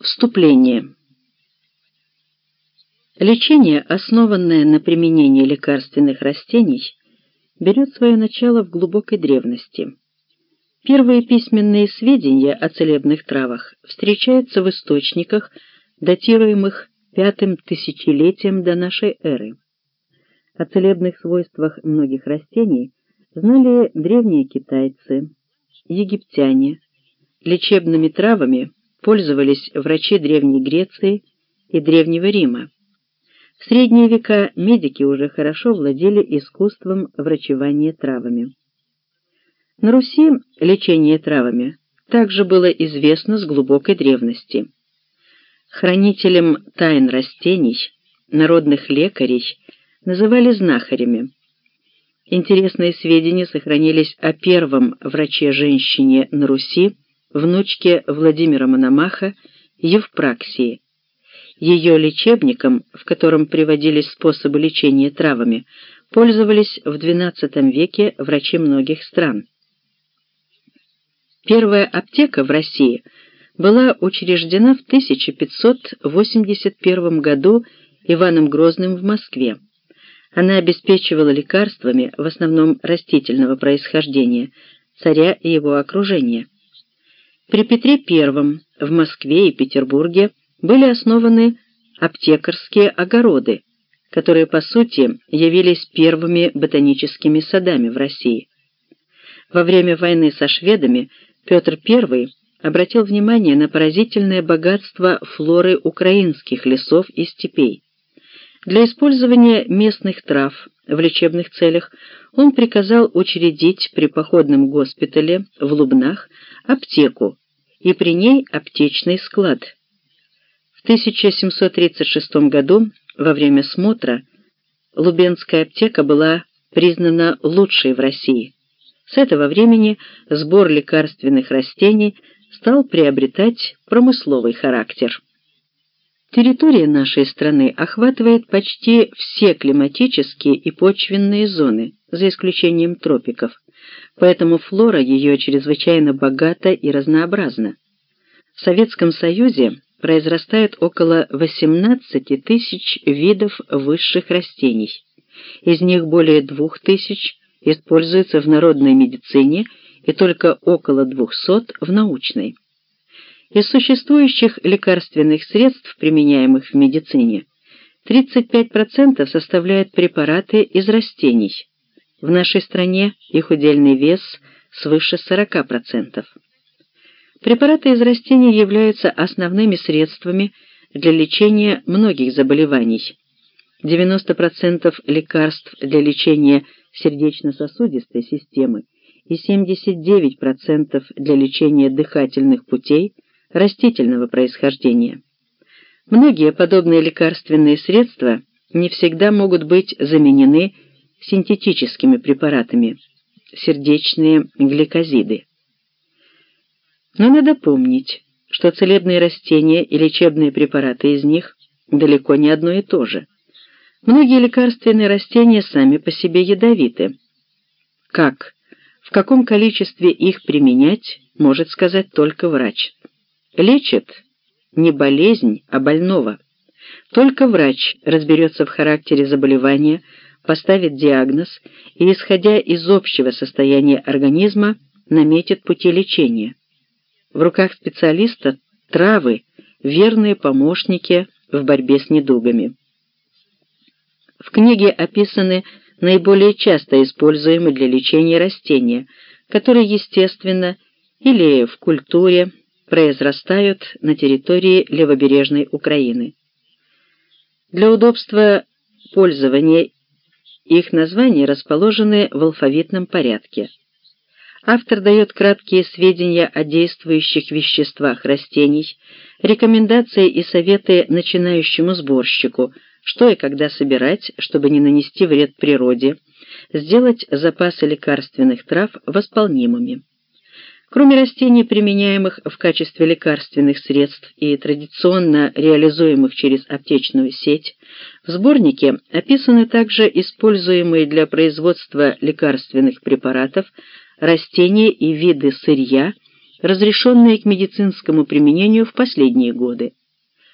Вступление. Лечение, основанное на применении лекарственных растений, берет свое начало в глубокой древности. Первые письменные сведения о целебных травах встречаются в источниках, датируемых пятым тысячелетием до нашей эры. О целебных свойствах многих растений знали древние китайцы, египтяне. Лечебными травами пользовались врачи Древней Греции и Древнего Рима. В средние века медики уже хорошо владели искусством врачевания травами. На Руси лечение травами также было известно с глубокой древности. Хранителем тайн растений, народных лекарей называли знахарями. Интересные сведения сохранились о первом враче-женщине на Руси, внучке Владимира Мономаха, Евпраксии. Ее лечебником, в котором приводились способы лечения травами, пользовались в XII веке врачи многих стран. Первая аптека в России была учреждена в 1581 году Иваном Грозным в Москве. Она обеспечивала лекарствами, в основном растительного происхождения, царя и его окружения. При Петре I в Москве и Петербурге были основаны аптекарские огороды, которые, по сути, явились первыми ботаническими садами в России. Во время войны со шведами Петр I обратил внимание на поразительное богатство флоры украинских лесов и степей. Для использования местных трав в лечебных целях он приказал учредить при походном госпитале в Лубнах аптеку и при ней аптечный склад. В 1736 году во время смотра Лубенская аптека была признана лучшей в России. С этого времени сбор лекарственных растений стал приобретать промысловый характер. Территория нашей страны охватывает почти все климатические и почвенные зоны, за исключением тропиков, поэтому флора ее чрезвычайно богата и разнообразна. В Советском Союзе произрастает около 18 тысяч видов высших растений. Из них более двух тысяч используется в народной медицине и только около 200 в научной. Из существующих лекарственных средств, применяемых в медицине, 35% составляют препараты из растений. В нашей стране их удельный вес свыше 40%. Препараты из растений являются основными средствами для лечения многих заболеваний. 90% лекарств для лечения сердечно-сосудистой системы и 79% для лечения дыхательных путей растительного происхождения. Многие подобные лекарственные средства не всегда могут быть заменены синтетическими препаратами, сердечные гликозиды. Но надо помнить, что целебные растения и лечебные препараты из них далеко не одно и то же. Многие лекарственные растения сами по себе ядовиты. Как, в каком количестве их применять, может сказать только врач. Лечит не болезнь, а больного. Только врач разберется в характере заболевания, поставит диагноз и, исходя из общего состояния организма, наметит пути лечения. В руках специалиста травы – верные помощники в борьбе с недугами. В книге описаны наиболее часто используемые для лечения растения, которые, естественно, или в культуре произрастают на территории левобережной Украины. Для удобства пользования их названия расположены в алфавитном порядке. Автор дает краткие сведения о действующих веществах растений, рекомендации и советы начинающему сборщику – что и когда собирать, чтобы не нанести вред природе, сделать запасы лекарственных трав восполнимыми. Кроме растений, применяемых в качестве лекарственных средств и традиционно реализуемых через аптечную сеть, в сборнике описаны также используемые для производства лекарственных препаратов растения и виды сырья, разрешенные к медицинскому применению в последние годы.